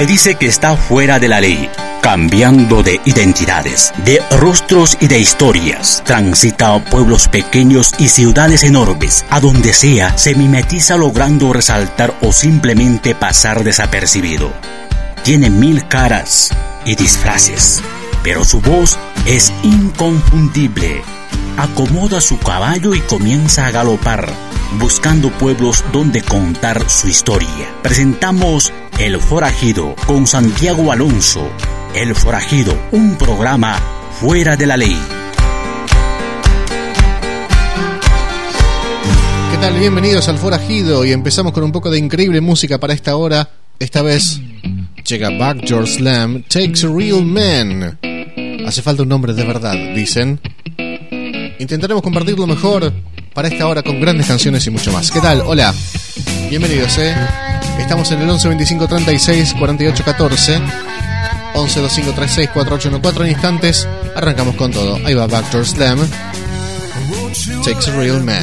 Se dice que está fuera de la ley, cambiando de identidades, de rostros y de historias. Transita pueblos pequeños y ciudades enormes. A donde sea, se mimetiza logrando resaltar o simplemente pasar desapercibido. Tiene mil caras y disfraces, pero su voz es inconfundible. Acomoda su caballo y comienza a galopar, buscando pueblos donde contar su historia. Presentamos El Forajido con Santiago Alonso. El Forajido, un programa fuera de la ley. ¿Qué tal? Bienvenidos al Forajido y empezamos con un poco de increíble música para esta hora. Esta vez llega Backdoor Slam, Takes a Real Man. Hace falta un nombre de verdad, dicen. Intentaremos compartirlo mejor para esta hora con grandes canciones y mucho más. ¿Qué tal? Hola. Bienvenidos, ¿eh? Estamos en el 11 25 36 48 14. 11 25 36 48 14 en instantes. Arrancamos con todo. Ahí va Backdoor Slam. Takes a Real Man.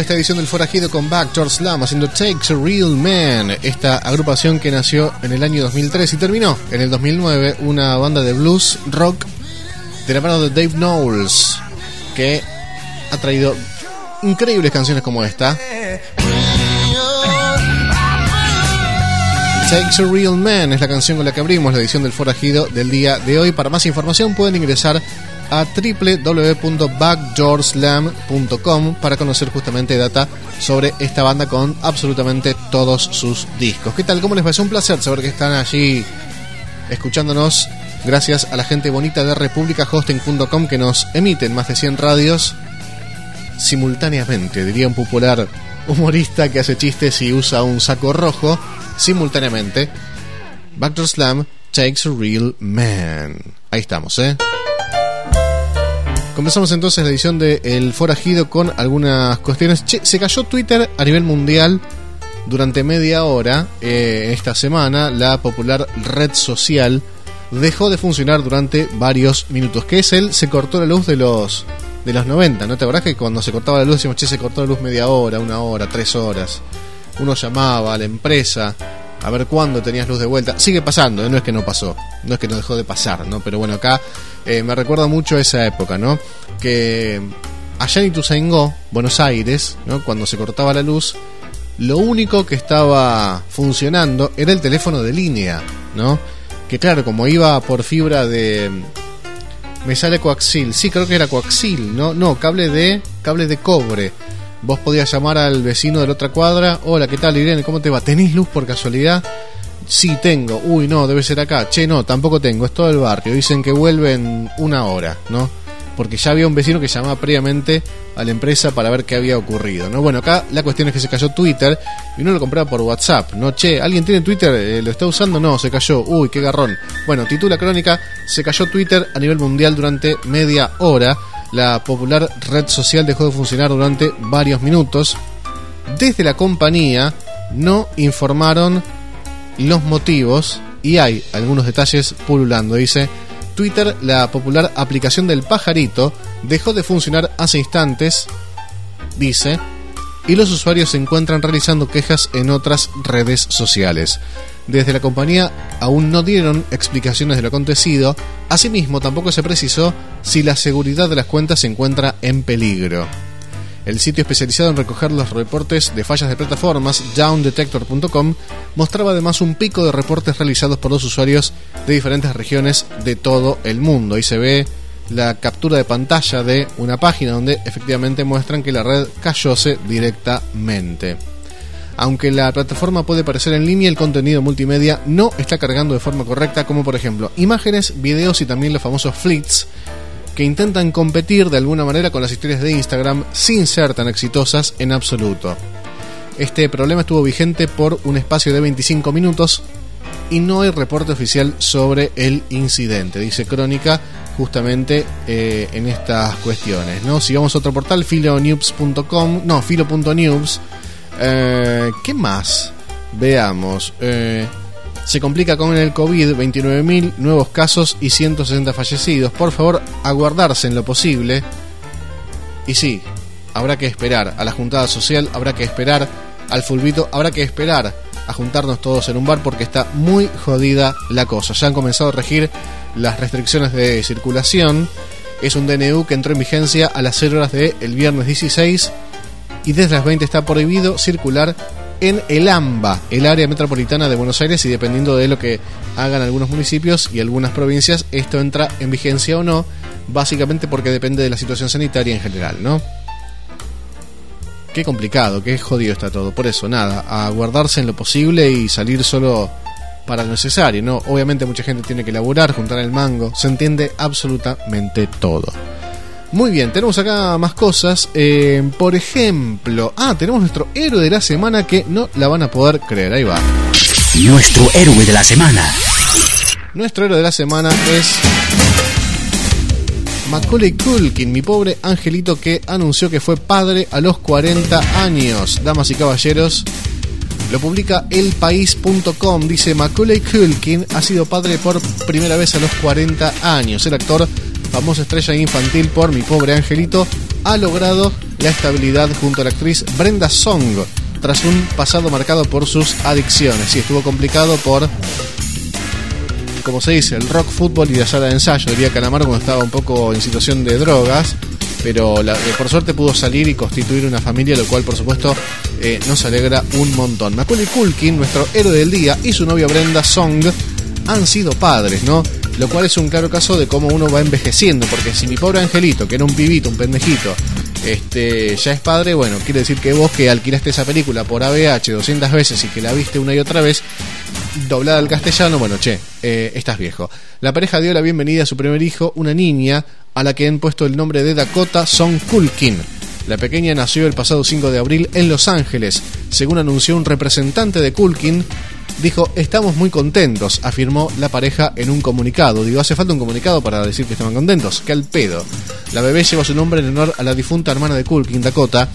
Esta edición del Forajido con Backdoor Slam haciendo Takes a Real Man, esta agrupación que nació en el año 2003 y terminó en el 2009 una banda de blues rock de la mano de Dave Knowles que ha traído increíbles canciones como esta. Takes a Real Man es la canción con la que abrimos la edición del Forajido del día de hoy. Para más información pueden ingresar a www.backdoorslam.com para conocer justamente data sobre esta banda con absolutamente todos sus discos. ¿Qué tal? ¿Cómo les va? Es un placer saber que están allí escuchándonos gracias a la gente bonita de republicahosting.com que nos emiten más de 100 radios simultáneamente, diría un popular humorista que hace chistes y usa un saco rojo, simultáneamente. Backdoor Slam takes a real man. Ahí estamos, ¿eh? Comenzamos entonces la edición de El Forajido con algunas cuestiones. Che, se cayó Twitter a nivel mundial durante media hora eh, esta semana. La popular red social dejó de funcionar durante varios minutos. Que es él? Se cortó la luz de los de los 90, ¿no te acordás que cuando se cortaba la luz decíamos, che, se cortó la luz media hora, una hora, tres horas? Uno llamaba a la empresa a ver cuándo tenías luz de vuelta. Sigue pasando, ¿eh? no es que no pasó, no es que no dejó de pasar, ¿no? Pero bueno, acá eh, me recuerda mucho esa época, ¿no? Que allá en Ituzaingó, Buenos Aires, ¿no? Cuando se cortaba la luz, lo único que estaba funcionando era el teléfono de línea, ¿no? Que claro, como iba por fibra de me sale coaxil. Sí, creo que era coaxil, ¿no? No, cable de cable de cobre. Vos podías llamar al vecino de la otra cuadra. Hola, ¿qué tal, Irene? ¿Cómo te va? ¿Tenés luz por casualidad? Sí, tengo. Uy, no, debe ser acá. Che, no, tampoco tengo. Es todo el barrio. Dicen que vuelven una hora, ¿no? Porque ya había un vecino que llamaba previamente a la empresa para ver qué había ocurrido. ¿no? Bueno, acá la cuestión es que se cayó Twitter y uno lo compraba por WhatsApp. ¿no? Che, ¿alguien tiene Twitter? Eh, ¿Lo está usando? No, se cayó. Uy, qué garrón. Bueno, titula crónica, se cayó Twitter a nivel mundial durante media hora. La popular red social dejó de funcionar durante varios minutos. Desde la compañía no informaron los motivos y hay algunos detalles pululando. Dice, Twitter, la popular aplicación del pajarito, dejó de funcionar hace instantes, dice, y los usuarios se encuentran realizando quejas en otras redes sociales. Desde la compañía aún no dieron explicaciones de lo acontecido, asimismo tampoco se precisó si la seguridad de las cuentas se encuentra en peligro. El sitio especializado en recoger los reportes de fallas de plataformas, downdetector.com, mostraba además un pico de reportes realizados por los usuarios de diferentes regiones de todo el mundo. Y se ve la captura de pantalla de una página donde efectivamente muestran que la red cayóse directamente. Aunque la plataforma puede aparecer en línea, el contenido multimedia no está cargando de forma correcta, como por ejemplo imágenes, videos y también los famosos fleets que intentan competir de alguna manera con las historias de Instagram sin ser tan exitosas en absoluto. Este problema estuvo vigente por un espacio de 25 minutos y no hay reporte oficial sobre el incidente, dice Crónica justamente eh, en estas cuestiones. ¿no? Si vamos a otro portal, filonews.com, no, filo.news, eh, ¿qué más? Veamos. Eh, se complica con el COVID, 29.000 nuevos casos y 160 fallecidos. Por favor, aguardarse en lo posible. Y sí, habrá que esperar a la juntada social, habrá que esperar al fulbito, habrá que esperar a juntarnos todos en un bar porque está muy jodida la cosa. Ya han comenzado a regir las restricciones de circulación. Es un DNU que entró en vigencia a las 0 horas del el viernes 16 y desde las 20 está prohibido circular en el AMBA, el área metropolitana de Buenos Aires, y dependiendo de lo que hagan algunos municipios y algunas provincias, esto entra en vigencia o no, básicamente porque depende de la situación sanitaria en general, ¿no? Qué complicado, qué jodido está todo. Por eso, nada, a guardarse en lo posible y salir solo para lo necesario, ¿no? Obviamente mucha gente tiene que laburar, juntar el mango, se entiende absolutamente todo. Muy bien, tenemos acá más cosas. Eh, por ejemplo, ah, tenemos nuestro héroe de la semana que no la van a poder creer. Ahí va. Nuestro héroe de la semana. Nuestro héroe de la semana es Macaulay Culkin, mi pobre angelito que anunció que fue padre a los 40 años. Damas y caballeros, lo publica elpaís.com. Dice Macaulay Culkin ha sido padre por primera vez a los 40 años. El actor famosa estrella infantil por Mi Pobre Angelito, ha logrado la estabilidad junto a la actriz Brenda Song tras un pasado marcado por sus adicciones. Y estuvo complicado por, como se dice, el rock, fútbol y la sala de ensayo. Diría Calamaro cuando estaba un poco en situación de drogas. Pero eh, por suerte pudo salir y constituir una familia, lo cual por supuesto eh, nos alegra un montón. Macaulay Culkin, nuestro héroe del día, y su novia Brenda Song han sido padres, ¿no? Lo cual es un claro caso de cómo uno va envejeciendo, porque si mi pobre angelito, que era un pibito, un pendejito, este, ya es padre, bueno, quiere decir que vos que alquilaste esa película por ABH 200 veces y que la viste una y otra vez, doblada al castellano, bueno, che, eh, estás viejo. La pareja dio la bienvenida a su primer hijo, una niña, a la que han puesto el nombre de Dakota Son Kulkin. La pequeña nació el pasado 5 de abril en Los Ángeles, según anunció un representante de Kulkin. Dijo, estamos muy contentos, afirmó la pareja en un comunicado. Digo, hace falta un comunicado para decir que estaban contentos. Que al pedo. La bebé lleva su nombre en honor a la difunta hermana de Kulkin, Dakota,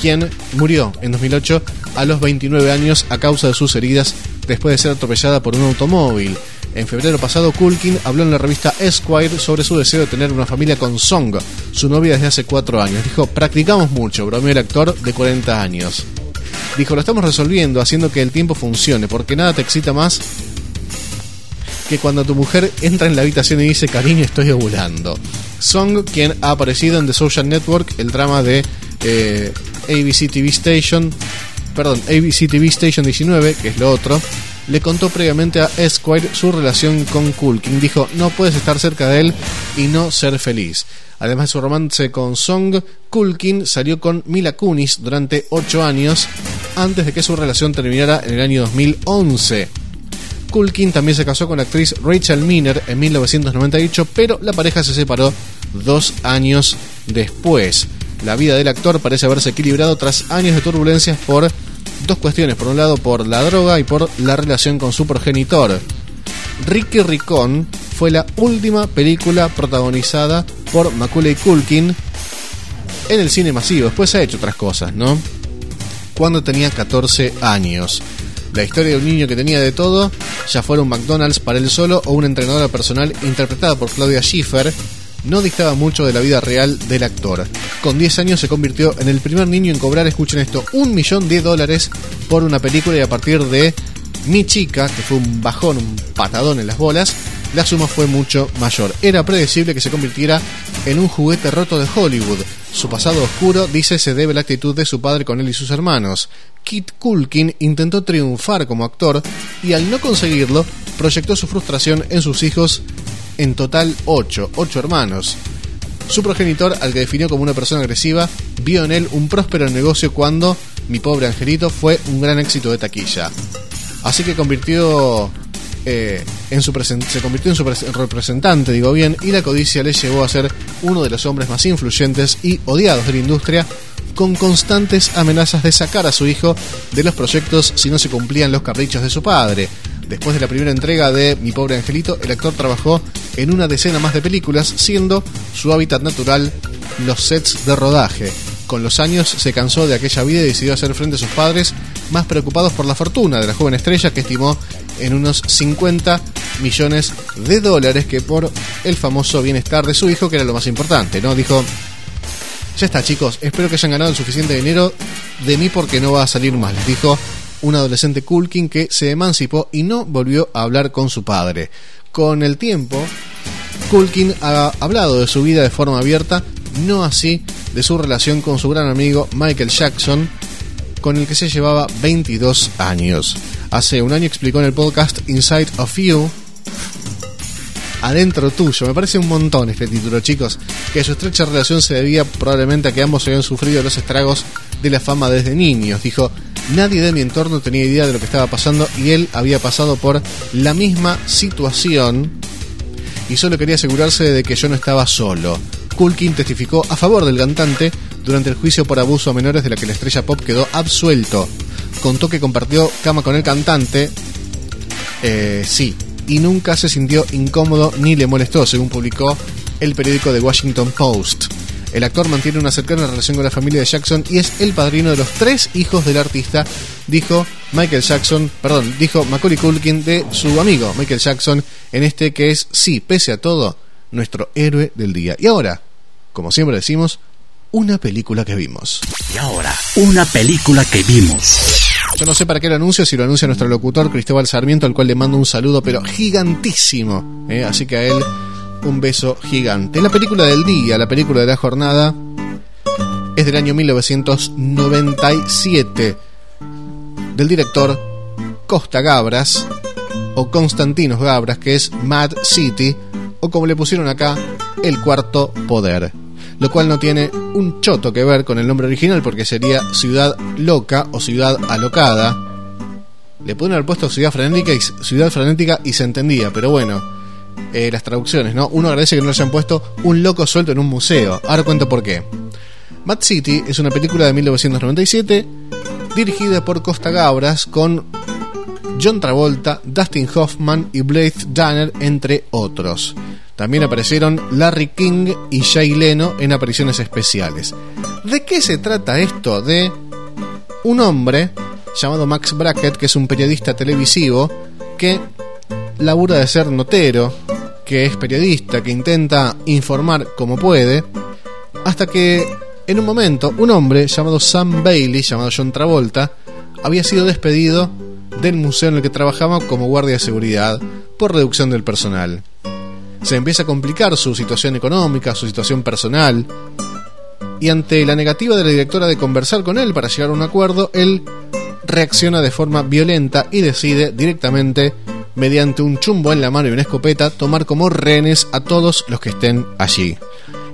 quien murió en 2008 a los 29 años a causa de sus heridas después de ser atropellada por un automóvil. En febrero pasado, Kulkin habló en la revista Esquire sobre su deseo de tener una familia con Song, su novia desde hace cuatro años. Dijo, practicamos mucho, bromeó el actor de 40 años. Dijo, lo estamos resolviendo, haciendo que el tiempo funcione, porque nada te excita más que cuando tu mujer entra en la habitación y dice, cariño, estoy ovulando. Song, quien ha aparecido en The Social Network, el drama de eh, ABC TV Station, perdón, ABC TV Station 19, que es lo otro, le contó previamente a Esquire su relación con Kulkin. Dijo, no puedes estar cerca de él y no ser feliz. Además de su romance con Song, Kulkin salió con Mila Kunis durante 8 años antes de que su relación terminara en el año 2011. Kulkin también se casó con la actriz Rachel Miner en 1998, pero la pareja se separó dos años después. La vida del actor parece haberse equilibrado tras años de turbulencias por dos cuestiones. Por un lado, por la droga y por la relación con su progenitor. Ricky Ricón fue la última película protagonizada por Macaulay Culkin en el cine masivo. Después ha hecho otras cosas, ¿no? Cuando tenía 14 años. La historia de un niño que tenía de todo, ya fuera un McDonald's para él solo o una entrenadora personal interpretada por Claudia Schiffer, no dictaba mucho de la vida real del actor. Con 10 años se convirtió en el primer niño en cobrar, escuchen esto, un millón de dólares por una película y a partir de Mi chica, que fue un bajón, un patadón en las bolas, la suma fue mucho mayor. Era predecible que se convirtiera en un juguete roto de Hollywood. Su pasado oscuro, dice, se debe a la actitud de su padre con él y sus hermanos. Kit Culkin intentó triunfar como actor y al no conseguirlo, proyectó su frustración en sus hijos en total 8, 8 hermanos. Su progenitor, al que definió como una persona agresiva, vio en él un próspero negocio cuando Mi pobre angelito fue un gran éxito de taquilla. Así que eh, se convirtió en su representante, digo bien, y la codicia le llevó a ser uno de los hombres más influyentes y odiados de la industria, con constantes amenazas de sacar a su hijo de los proyectos si no se cumplían los caprichos de su padre. Después de la primera entrega de Mi pobre angelito, el actor trabajó en una decena más de películas, siendo su hábitat natural los sets de rodaje. Con los años se cansó de aquella vida y decidió hacer frente a sus padres, más preocupados por la fortuna de la joven estrella que estimó en unos 50 millones de dólares que por el famoso bienestar de su hijo, que era lo más importante, ¿no? Dijo, ya está chicos, espero que hayan ganado el suficiente dinero de mí porque no va a salir mal, dijo un adolescente Kulkin que se emancipó y no volvió a hablar con su padre. Con el tiempo, Kulkin ha hablado de su vida de forma abierta, no así de su relación con su gran amigo Michael Jackson, con el que se llevaba 22 años. Hace un año explicó en el podcast Inside of You, Adentro tuyo, me parece un montón este título, chicos, que su estrecha relación se debía probablemente a que ambos habían sufrido los estragos de la fama desde niños. Dijo, Nadie de mi entorno tenía idea de lo que estaba pasando y él había pasado por la misma situación y solo quería asegurarse de que yo no estaba solo. Kulkin testificó a favor del cantante durante el juicio por abuso a menores de la que la estrella pop quedó absuelto. Contó que compartió cama con el cantante, eh, sí, y nunca se sintió incómodo ni le molestó, según publicó el periódico The Washington Post. El actor mantiene una cercana relación con la familia de Jackson y es el padrino de los tres hijos del artista, dijo Michael Jackson, perdón, dijo Macaulay Culkin de su amigo Michael Jackson en este que es, sí, pese a todo, nuestro héroe del día. Y ahora, como siempre decimos, una película que vimos. Y ahora, una película que vimos. Yo no sé para qué lo anuncio, si lo anuncia nuestro locutor Cristóbal Sarmiento, al cual le mando un saludo, pero gigantísimo. ¿eh? Así que a él un beso gigante. La película del día, la película de la jornada, es del año 1997, del director Costa Gabras, o Constantinos Gabras, que es Mad City, o como le pusieron acá, El Cuarto Poder. Lo cual no tiene un choto que ver con el nombre original porque sería Ciudad Loca o Ciudad Alocada. Le pueden haber puesto Ciudad Frenética y, ciudad frenética y se entendía, pero bueno, eh, las traducciones, ¿no? Uno agradece que no le hayan puesto un loco suelto en un museo. Ahora cuento por qué. Mad City es una película de 1997 dirigida por Costa Gabras con John Travolta, Dustin Hoffman y Blake Danner, entre otros. También aparecieron Larry King y Jay Leno en apariciones especiales. ¿De qué se trata esto? De un hombre llamado Max Brackett, que es un periodista televisivo que labura de ser notero, que es periodista, que intenta informar como puede, hasta que en un momento un hombre llamado Sam Bailey, llamado John Travolta, había sido despedido del museo en el que trabajaba como guardia de seguridad por reducción del personal. Se empieza a complicar su situación económica, su situación personal, y ante la negativa de la directora de conversar con él para llegar a un acuerdo, él reacciona de forma violenta y decide directamente, mediante un chumbo en la mano y una escopeta, tomar como rehenes a todos los que estén allí.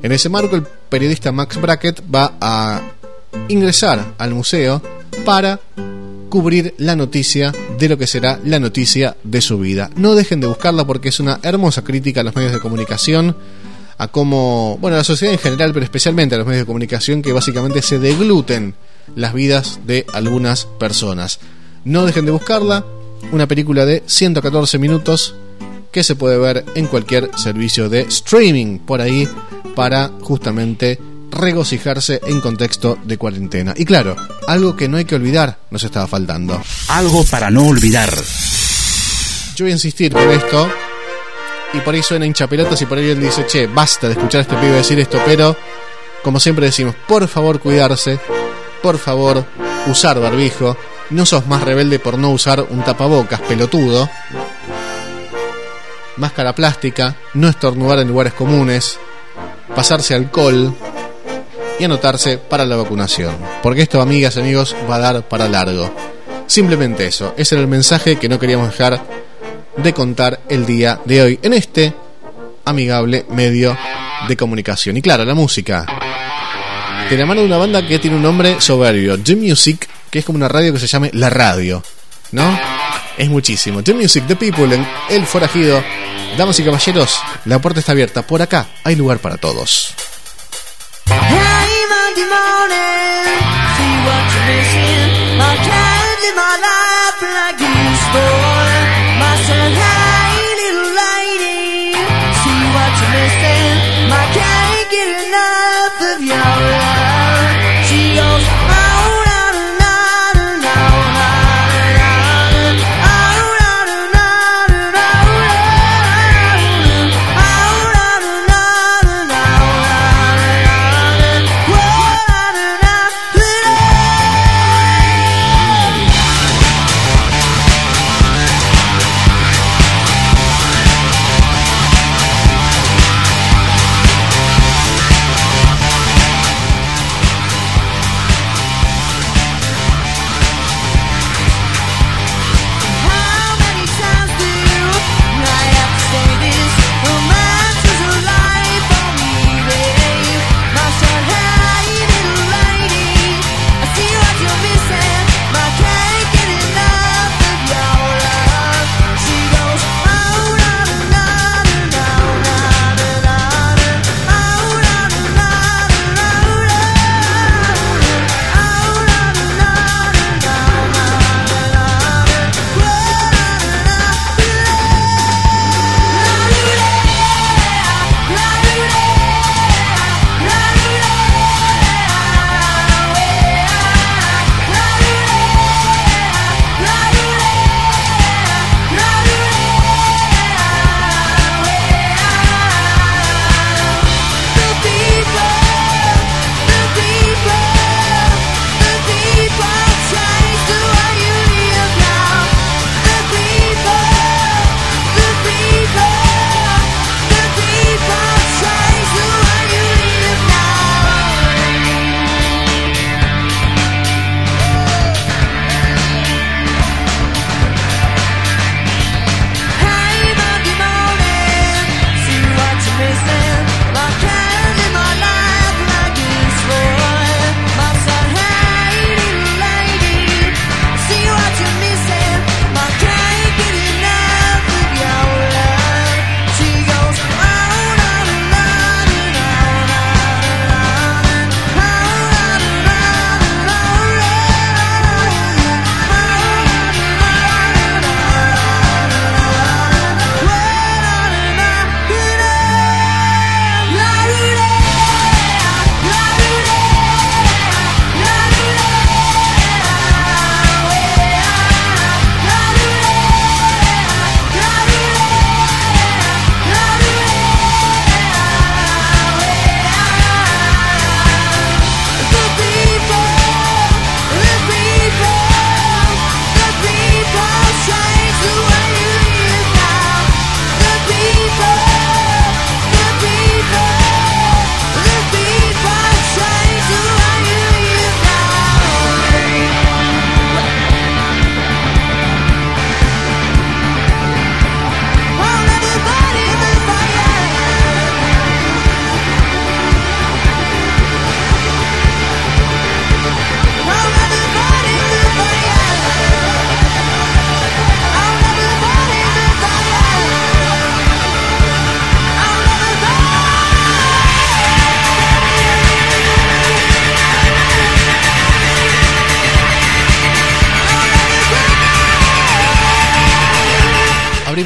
En ese marco, el periodista Max Brackett va a ingresar al museo para cubrir la noticia de lo que será la noticia de su vida. No dejen de buscarla porque es una hermosa crítica a los medios de comunicación, a cómo, bueno, a la sociedad en general, pero especialmente a los medios de comunicación que básicamente se degluten las vidas de algunas personas. No dejen de buscarla, una película de 114 minutos que se puede ver en cualquier servicio de streaming por ahí para justamente regocijarse en contexto de cuarentena. Y claro, algo que no hay que olvidar nos estaba faltando. Algo para no olvidar. Yo voy a insistir con esto. Y por ahí suena hinchapelotas y por ahí él dice, che, basta de escuchar a este pibe decir esto, pero como siempre decimos, por favor cuidarse, por favor usar barbijo, no sos más rebelde por no usar un tapabocas pelotudo, máscara plástica, no estornudar en lugares comunes, pasarse alcohol, y anotarse para la vacunación. Porque esto, amigas y amigos, va a dar para largo. Simplemente eso. Ese era el mensaje que no queríamos dejar de contar el día de hoy en este amigable medio de comunicación. Y claro, la música. De la mano de una banda que tiene un nombre soberbio, The Music, que es como una radio que se llame La Radio. ¿No? Es muchísimo. The Music, The People, en El Forajido. Damas y caballeros, la puerta está abierta. Por acá hay lugar para todos. Sunday morning See what you're missing I can't live my life like this. supposed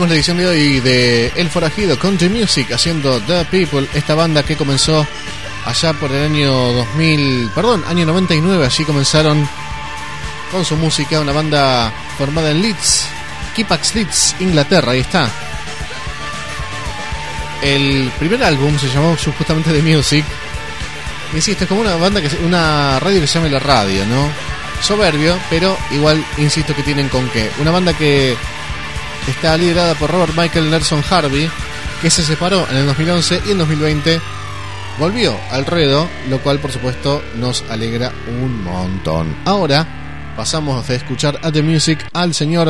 La edición de hoy de El Forajido Country Music haciendo The People, esta banda que comenzó allá por el año 2000, perdón, año 99, allí comenzaron con su música, una banda formada en Leeds, Kipax Leeds, Inglaterra, ahí está. El primer álbum se llamó justamente The Music. Insisto, es como una banda que una radio que se llama La Radio, ¿no? Soberbio, pero igual insisto que tienen con qué. Una banda que está liderada por Robert Michael Nelson Harvey, que se separó en el 2011 y en 2020 volvió al ruedo, lo cual por supuesto nos alegra un montón. Ahora pasamos a escuchar a The Music al señor,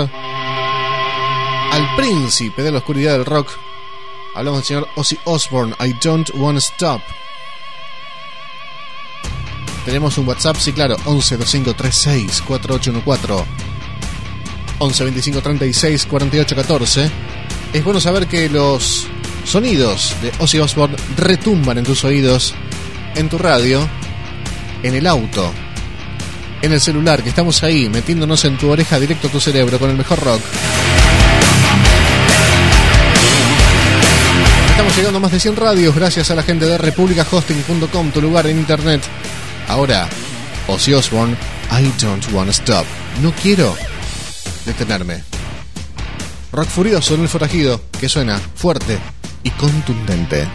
al príncipe de la oscuridad del rock. Hablamos del señor Ozzy Osbourne, I Don't Wanna Stop. Tenemos un WhatsApp, sí claro, 11 2536 4814 11 25 36 48 14. Es bueno saber que los sonidos de Ozzy Osbourne retumban en tus oídos, en tu radio, en el auto, en el celular, que estamos ahí metiéndonos en tu oreja directo a tu cerebro con el mejor rock. Estamos llegando a más de 100 radios gracias a la gente de republicahosting.com, tu lugar en internet. Ahora, Ozzy Osbourne, I don't wanna stop. No quiero detenerme. Rock furioso en el forajido, que suena fuerte y contundente.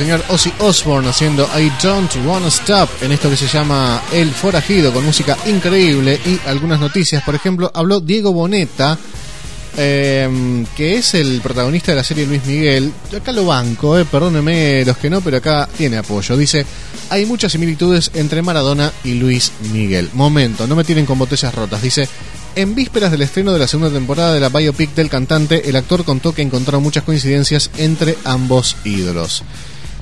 Señor Ozzy Osbourne haciendo I Don't Wanna Stop en esto que se llama El Forajido con música increíble y algunas noticias. Por ejemplo, habló Diego Boneta, em, que es el protagonista de la serie Luis Miguel. Acá lo banco, eh, perdónenme los que no, pero acá tiene apoyo. Dice, hay muchas similitudes entre Maradona y Luis Miguel. Momento, no me tienen con botellas rotas. Dice, En vísperas del estreno de la segunda temporada de la biopic del cantante, el actor contó que encontró muchas coincidencias entre ambos ídolos.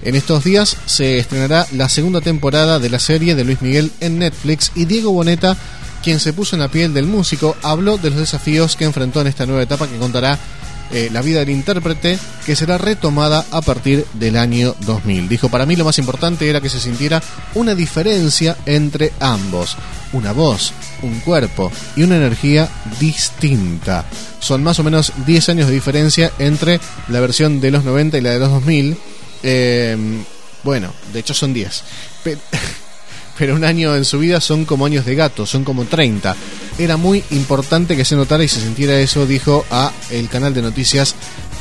En estos días se estrenará la segunda temporada de la serie de Luis Miguel en Netflix y Diego Boneta, quien se puso en la piel del músico, habló de los desafíos que enfrentó en esta nueva etapa que contará eh, la vida del intérprete, que será retomada a partir del año 2000. Dijo, para mí lo más importante era que se sintiera una diferencia entre ambos, una voz, un cuerpo y una energía distinta. Son más o menos 10 años de diferencia entre la versión de los 90 y la de los 2000. Em, bueno, de hecho son 10. Pero un año en su vida son como años de gato, son como 30 era muy importante que se notara y se sintiera eso, dijo a el canal de noticias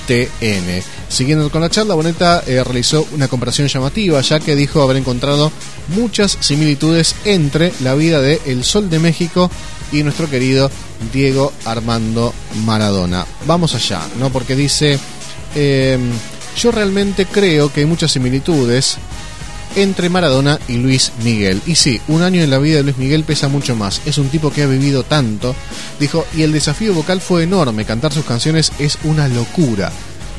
TN. Siguiendo con la charla, Boneta eh, realizó una comparación llamativa, ya que dijo haber encontrado muchas similitudes entre la vida de El Sol de México y nuestro querido Diego Armando Maradona. Vamos allá, ¿no? Porque dice, em, yo realmente creo que hay muchas similitudes entre Maradona y Luis Miguel. Y sí, un año en la vida de Luis Miguel pesa mucho más. Es un tipo que ha vivido tanto. Dijo, y el desafío vocal fue enorme. Cantar sus canciones es una locura.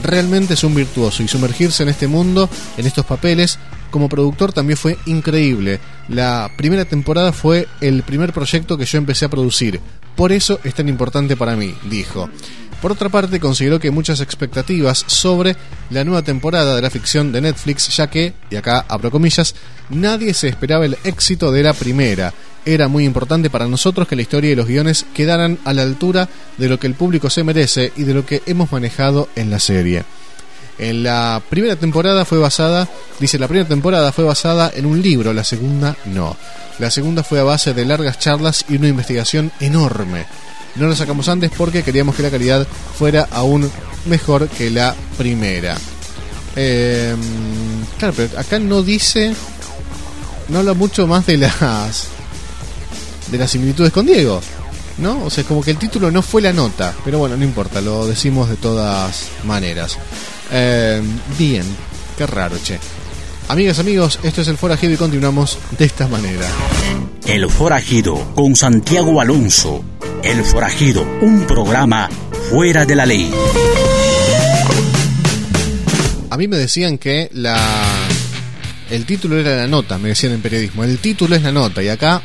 Realmente es un virtuoso y sumergirse en este mundo, en estos papeles, como productor también fue increíble. La primera temporada fue el primer proyecto que yo empecé a producir. Por eso es tan importante para mí, dijo. Por otra parte, consideró que muchas expectativas sobre la nueva temporada de la ficción de Netflix, ya que, y acá abro comillas, nadie se esperaba el éxito de la primera. Era muy importante para nosotros que la historia y los guiones quedaran a la altura de lo que el público se merece y de lo que hemos manejado en la serie. En la primera temporada fue basada, dice, la primera temporada fue basada en un libro, la segunda no. La segunda fue a base de largas charlas y una investigación enorme no lo sacamos antes porque queríamos que la calidad fuera aún mejor que la primera. Em, claro, pero acá no dice, no habla mucho más de las de las similitudes con Diego, ¿no? O sea, como que el título no fue la nota, pero bueno, no importa, lo decimos de todas maneras. Em, bien, qué raro, che. Amigas, amigos, esto es el Forajido y continuamos de esta manera. El Forajido con Santiago Alonso el Forajido, un programa fuera de la ley. A mí me decían que la el título era la nota, me decían en periodismo. El título es la nota y acá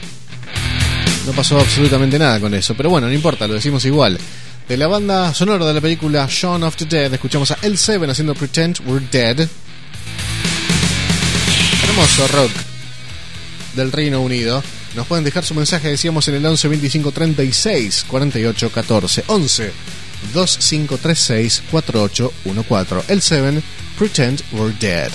no pasó absolutamente nada con eso. Pero bueno, no importa, lo decimos igual. De la banda sonora de la película Shaun of the Dead, escuchamos a L7 haciendo Pretend We're Dead. Hermoso rock del Reino Unido. Nos pueden dejar su mensaje, decíamos, en el 11 25 36 48 14. 11 2536 4814. El 7 Pretend We're Dead.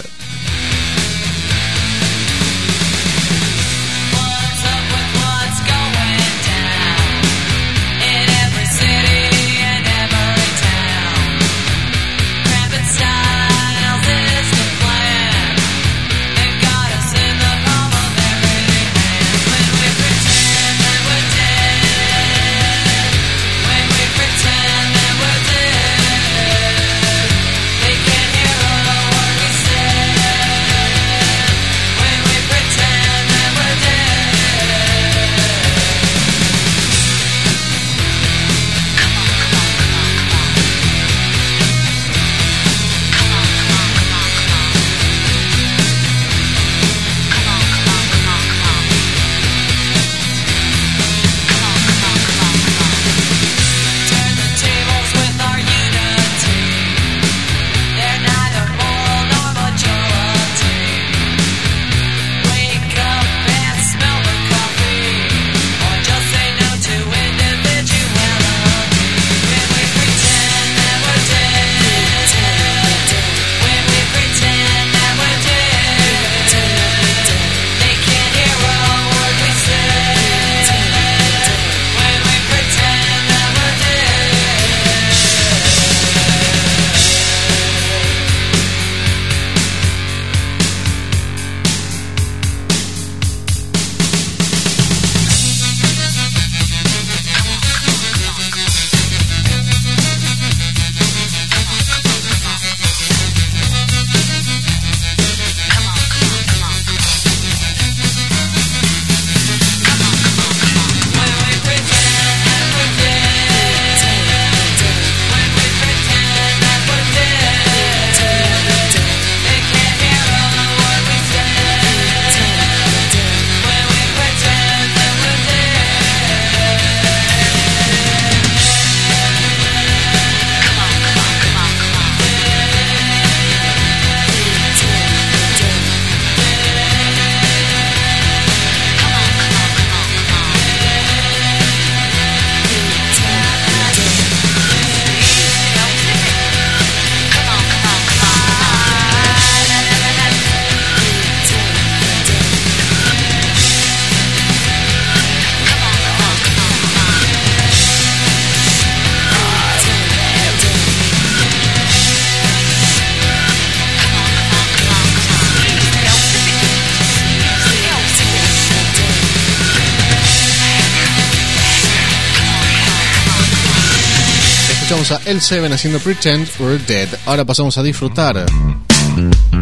A L7 haciendo Pretend We're Dead. Ahora pasamos a disfrutar a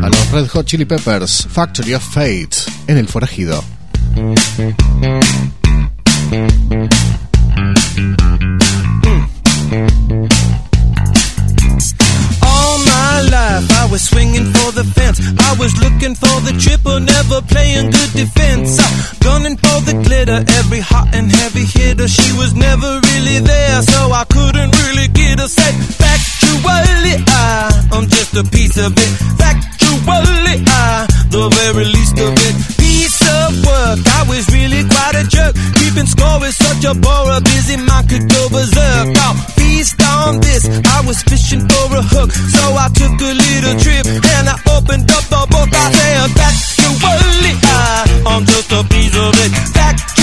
los Red Hot Chili Peppers, Factory of Fate, en el forajido. I was swinging for the fence. I was looking for the triple, never playing good defense. I gunning for the glitter, every hot and heavy hitter. She was never really there, just of it. Factually, I, the very least of it. Piece of work, I was really quite a jerk. Keeping score with such a bore, a busy mind could go berserk. Now, feast on this, I was fishing for a hook, so I took a little trip and I opened up the book. I said, Factually, I, I'm just a piece of it. Factually,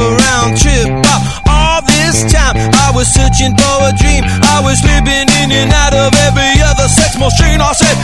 as round trip. Uh, all this time, I was searching for a dream. I was living in and out of every other sex machine. I said,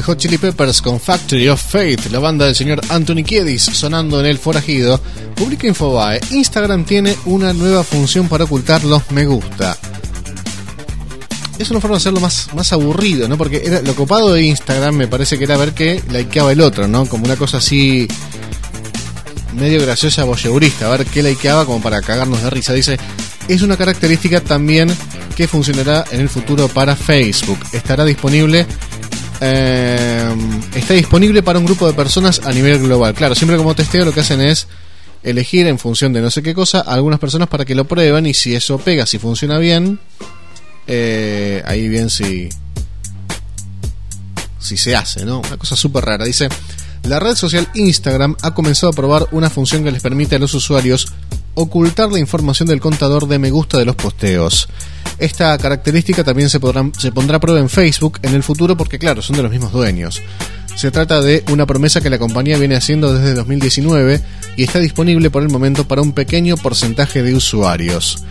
Red Hot Chili Peppers con Factory of Faith, la banda del señor Anthony Kiedis sonando en el forajido. Publica Infobae, Instagram tiene una nueva función para ocultar los me gusta. Es una forma de hacerlo más, más aburrido, ¿no? Porque era, lo copado de Instagram me parece que era ver que likeaba el otro, ¿no? Como una cosa así medio graciosa voyeurista, a ver qué likeaba como para cagarnos de risa. Dice, es una característica también que funcionará en el futuro para Facebook. Estará disponible eh, está disponible para un grupo de personas a nivel global. Claro, siempre como testeo lo que hacen es elegir en función de no sé qué cosa a algunas personas para que lo prueben y si eso pega, si funciona bien, eh, ahí bien si si se hace, ¿no? Una cosa súper rara. Dice, la red social Instagram ha comenzado a probar una función que les permite a los usuarios ocultar la información del contador de me gusta de los posteos. Esta característica también se, se pondrá a prueba en Facebook en el futuro porque claro, son de los mismos dueños. Se trata de una promesa que la compañía viene haciendo desde 2019 y está disponible por el momento para un pequeño porcentaje de usuarios.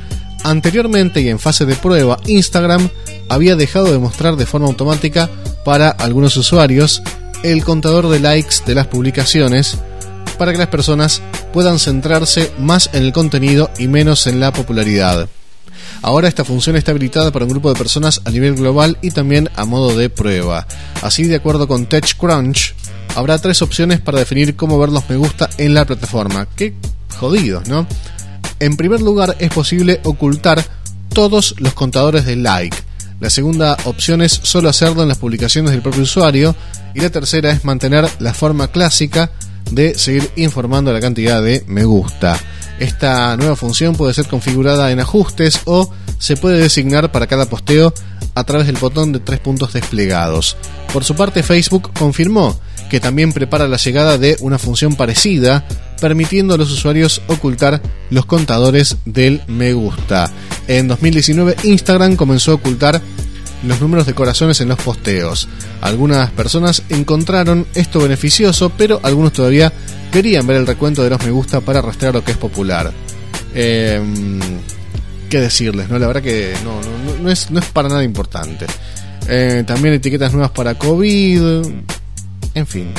Anteriormente y en fase de prueba, Instagram había dejado de mostrar de forma automática para algunos usuarios el contador de likes de las publicaciones para que las personas puedan centrarse más en el contenido y menos en la popularidad. Ahora esta función está habilitada para un grupo de personas a nivel global y también a modo de prueba. Así, de acuerdo con TechCrunch, habrá tres opciones para definir cómo ver los me gusta en la plataforma. Qué jodidos, ¿no? En primer lugar, es posible ocultar todos los contadores de like. La segunda opción es solo hacerlo en las publicaciones del propio usuario. Y la tercera es mantener la forma clásica de seguir informando la cantidad de me gusta. Esta nueva función puede ser configurada en ajustes o se puede designar para cada posteo a través del botón de tres puntos desplegados. Por su parte, Facebook confirmó que también prepara la llegada de una función parecida, permitiendo a los usuarios ocultar los contadores del me gusta. En 2019, Instagram comenzó a ocultar los números de corazones en los posteos. Algunas personas encontraron esto beneficioso, pero algunos todavía querían ver el recuento de los me gusta para rastrear lo que es popular. Em, ¿Qué decirles? No, la verdad que no, no, es, no es para nada importante. Eh, también etiquetas nuevas para COVID. En fin.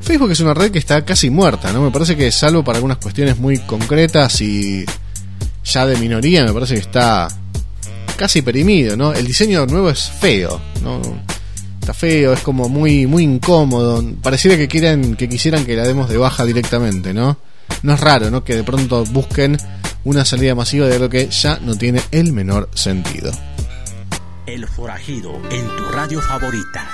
Facebook es una red que está casi muerta, ¿no? Me parece que salvo para algunas cuestiones muy concretas y ya de minoría, me parece que está casi perimido, ¿no? El diseño nuevo es feo, ¿no? Está feo, es como muy, muy incómodo. Pareciera que quieran, que quisieran que la demos de baja directamente, ¿no? No es raro, ¿no? Que de pronto busquen una salida masiva de lo que ya no tiene el menor sentido. El forajido en tu radio favorita.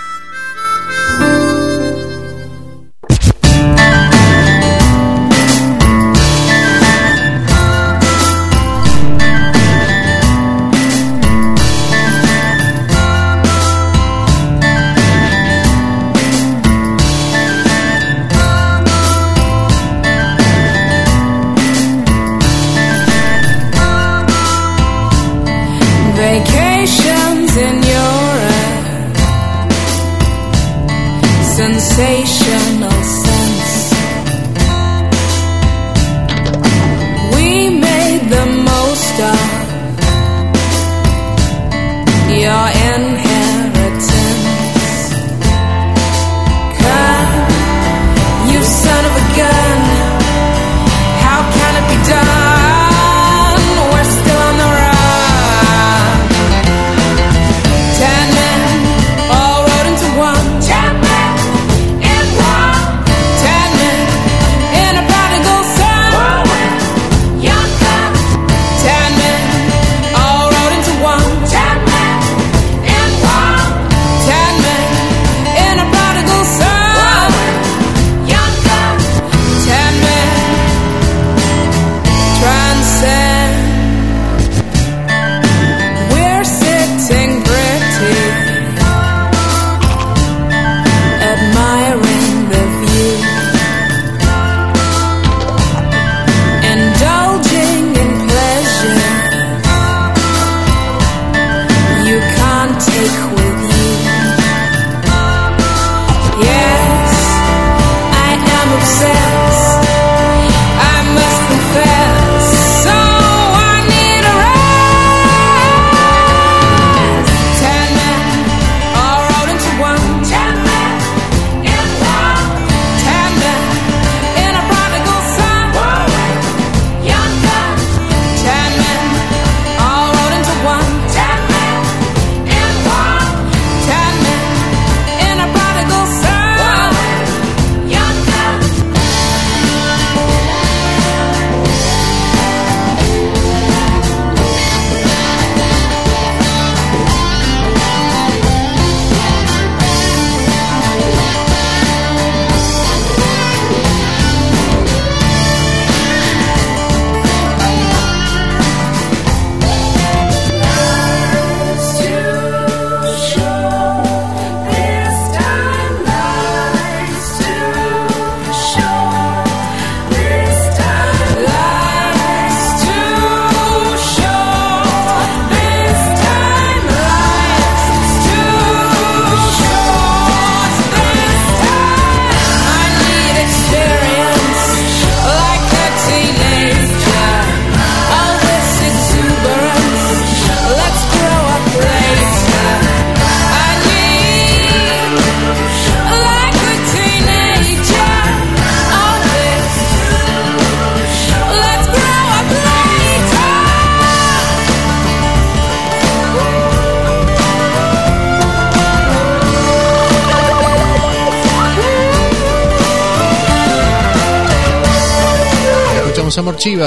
say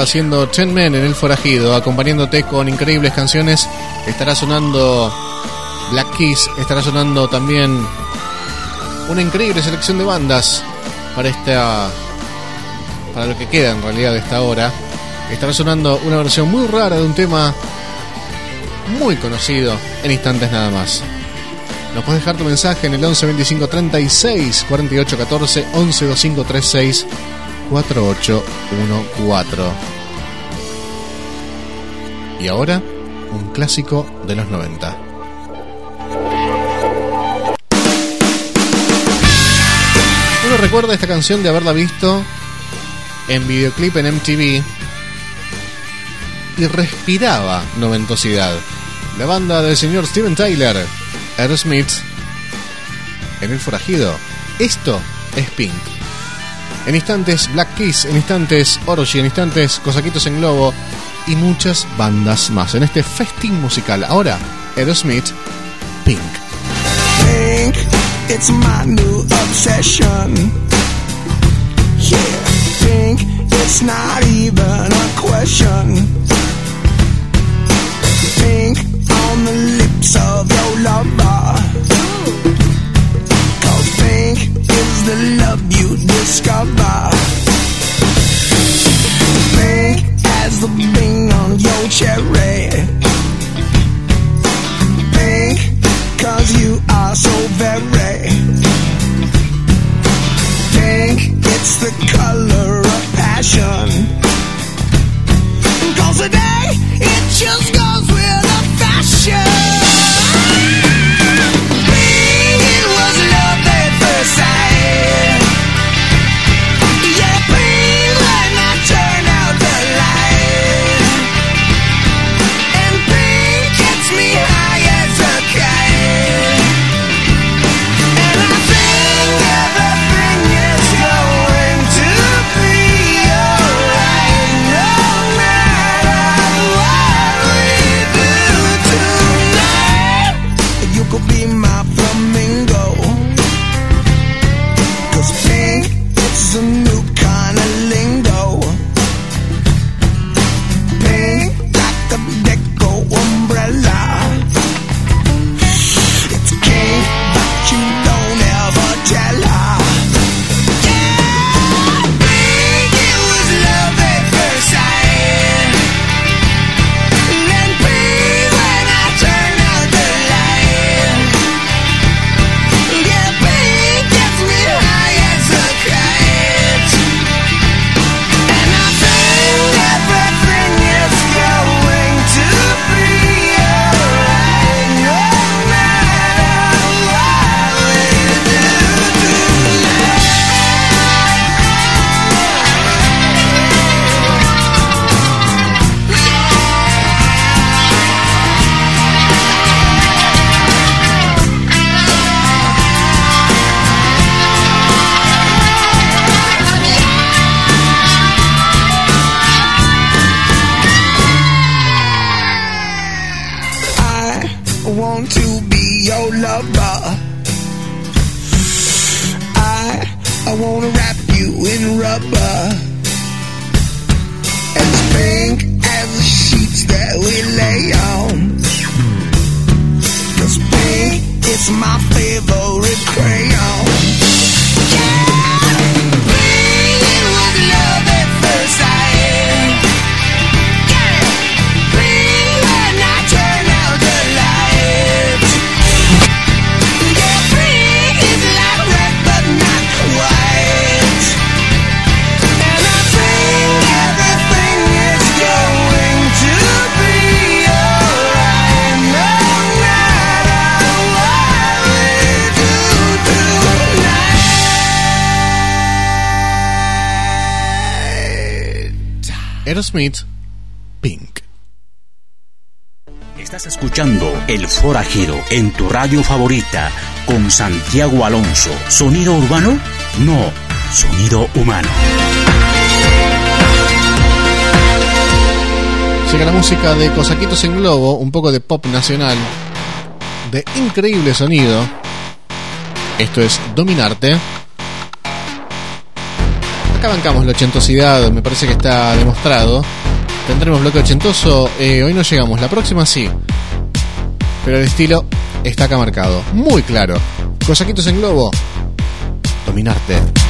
haciendo Ten Men en El Forajido, acompañándote con increíbles canciones. Estará sonando Black Keys, estará sonando también una increíble selección de bandas para esta. para lo que queda en realidad de esta hora. Estará sonando una versión muy rara de un tema muy conocido en instantes nada más. Nos puedes dejar tu mensaje en el 11 25 36 48 14 11 25 36 4814. Y ahora, un clásico de los 90. Uno recuerda esta canción de haberla visto en videoclip en MTV y respiraba noventosidad. La banda del señor Steven Tyler, Aerosmith, en el forajido. Esto es Pink. En instantes Black Keys, en instantes Orochi, en instantes Cosaquitos en Globo y muchas bandas más en este festín musical. Ahora, Aerosmith, Pink. Pink, it's my new obsession. Yeah, pink, it's not even a question. Pink on the lips of your lover. The love you discover. Pink as the bing on your cherry. Pink, cause you are so very. Pink, it's the color of passion. Cause today, it just goes Aerosmith, Pink. Estás escuchando El Forajido en tu radio favorita con Santiago Alonso. ¿Sonido urbano? No, sonido humano. Llega la música de Cosaquitos en Globo, un poco de pop nacional, de increíble sonido. Esto es Dominarte acá bancamos la ochentosidad, me parece que está demostrado. Tendremos bloque ochentoso, eh, hoy no llegamos, la próxima sí. Pero el estilo está acá marcado, muy claro. Cosaquitos en globo, dominarte.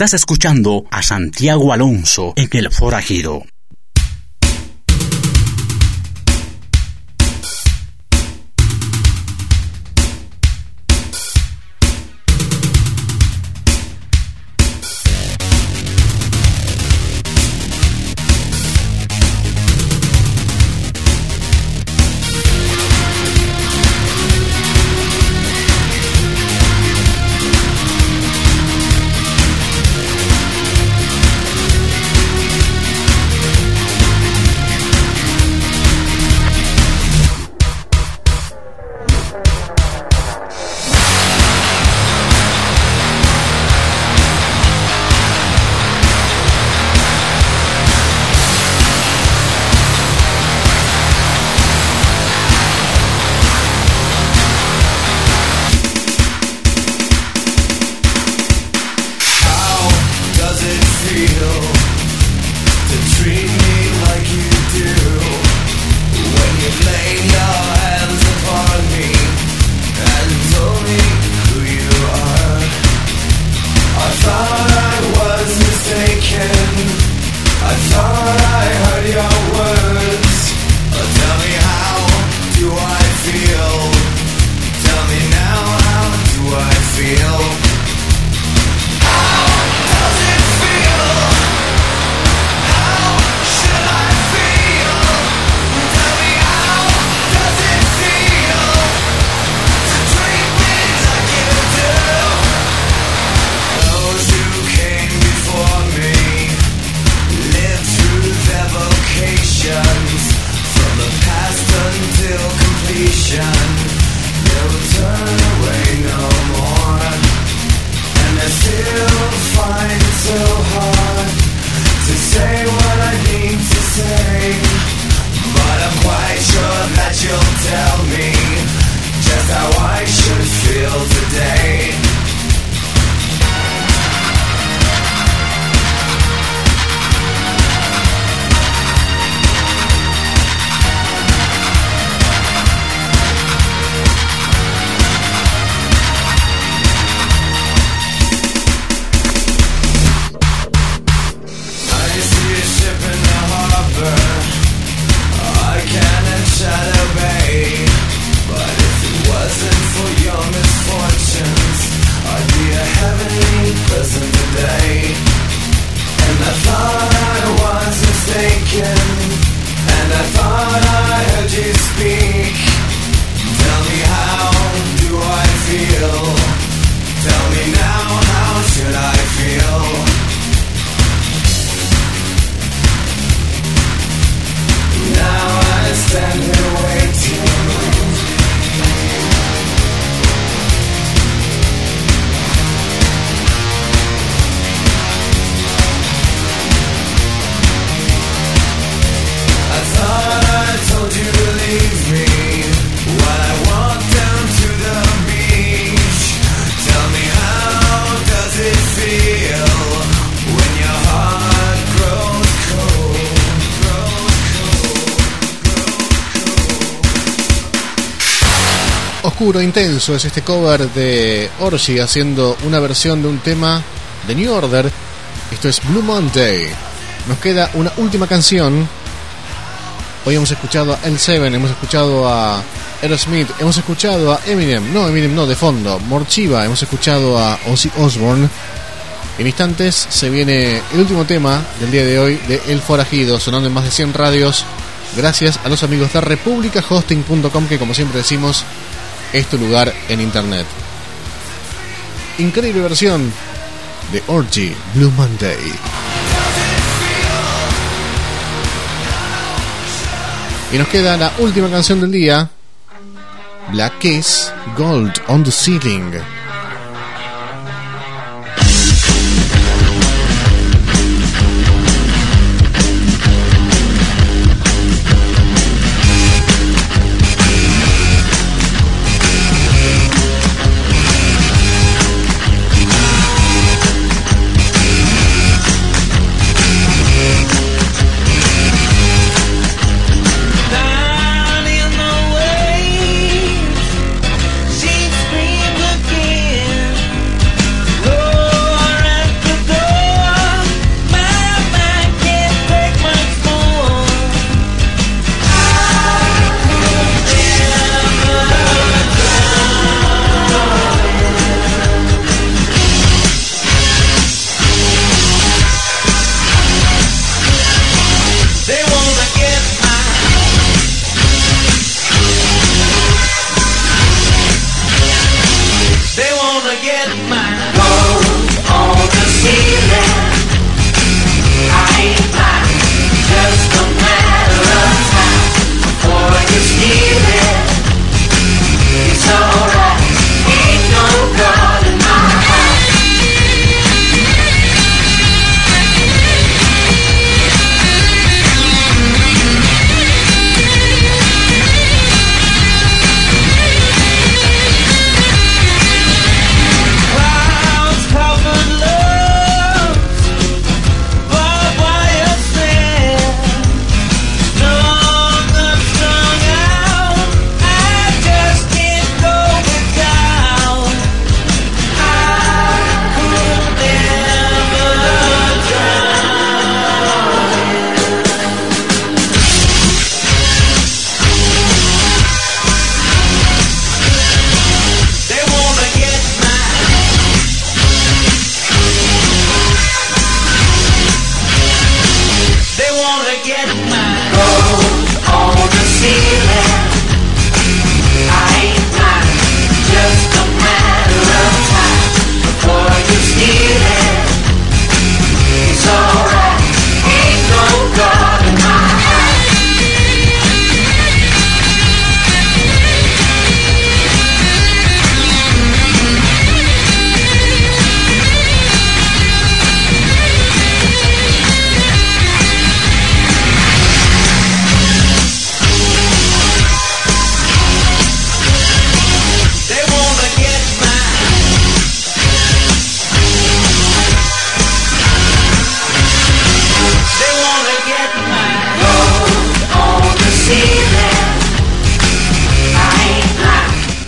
Estás escuchando a Santiago Alonso en El Forajido. oscuro, intenso, es este cover de Orgy haciendo una versión de un tema de New Order. Esto es Blue Monday. Nos queda una última canción. Hoy hemos escuchado a L7, hemos escuchado a Aerosmith, hemos escuchado a Eminem, no, Eminem no, de fondo, Morchiva, hemos escuchado a Ozzy Osbourne. En instantes se viene el último tema del día de hoy de El Forajido, sonando en más de 100 radios gracias a los amigos de republicahosting.com que como siempre decimos es lugar en internet. Increíble versión de Orgy Blue Monday. Y nos queda la última canción del día, Black Kiss Gold on the Ceiling.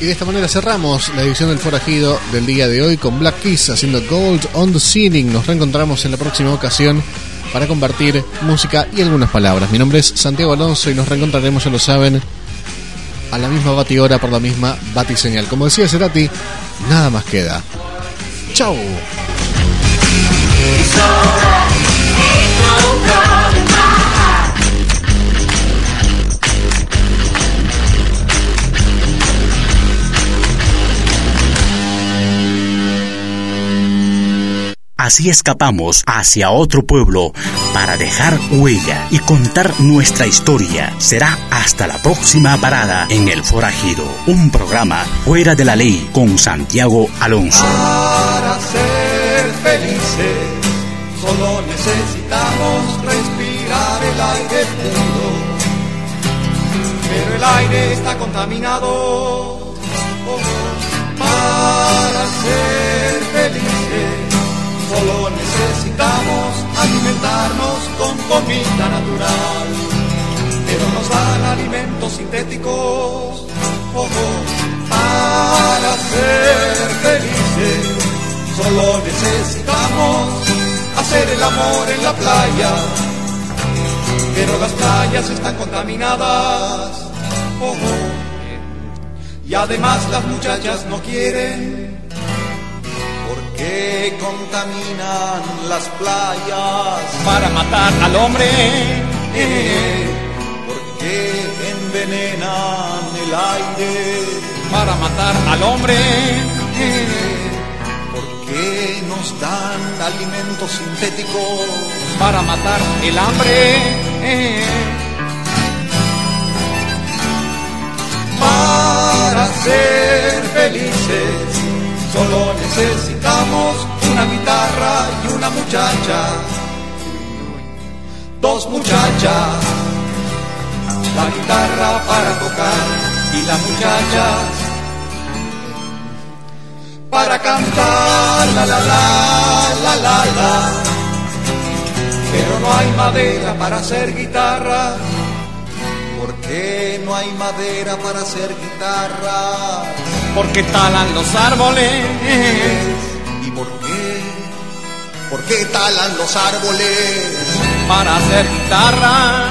Y de esta manera cerramos la edición del Forajido del día de hoy con Black Kiss haciendo Gold on the Ceiling. Nos reencontramos en la próxima ocasión para compartir música y algunas palabras. Mi nombre es Santiago Alonso y nos reencontraremos, ya lo saben, a la misma batihora por la misma batiseñal. Como decía Cerati, nada más queda. ¡Chao! Así escapamos hacia otro pueblo para dejar huella y contar nuestra historia. Será hasta la próxima parada en El Forajido, un programa fuera de la ley con Santiago Alonso. Para ser felices, solo necesitamos respirar el aire puro. Pero el aire está contaminado. Para ser solo necesitamos alimentarnos con comida natural. Pero nos dan alimentos sintéticos. Oh, para ser felices, solo necesitamos hacer el amor en la playa. Pero las playas están contaminadas. Oh, oh. Y además las muchachas no quieren. ¿Por qué contaminan las playas? para matar al hombre. Eh, ¿Por qué envenenan el aire? Para matar al hombre. ¿Por qué nos dan alimentos sintéticos? Para matar el hambre. Para ser felices, solo necesitamos una guitarra y una muchacha. Dos muchachas, la guitarra para tocar y las muchachas para cantar la la la la la la. Pero no hay madera para hacer guitarra. ¿Por qué no hay madera para hacer guitarra? Porque talan los árboles. ¿Y por qué? ¿Por qué talan los árboles? Para hacer guitarra.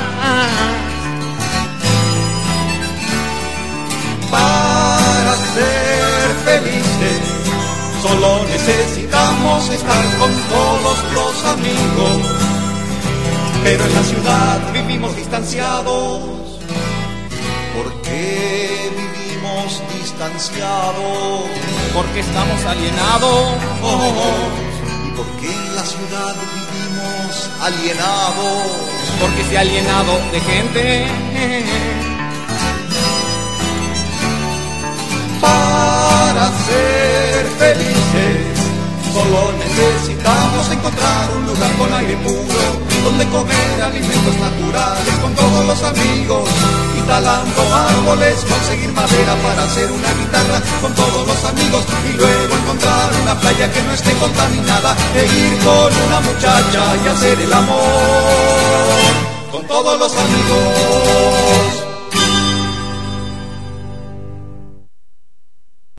Para ser felices, solo necesitamos estar con todos los amigos. Pero en la ciudad vivimos distanciados. ¿Por qué vivimos distanciados? Porque estamos alienados. ¿Y por qué en la ciudad vivimos alienados? Porque se ha alienado de gente. Para ser felices, solo necesitamos encontrar un lugar con aire puro, donde comer alimentos naturales con todos los amigos. Talando árboles, conseguir madera para hacer una guitarra con todos los amigos. Y luego encontrar una playa que no esté contaminada, e ir con una muchacha y hacer el amor con todos los amigos.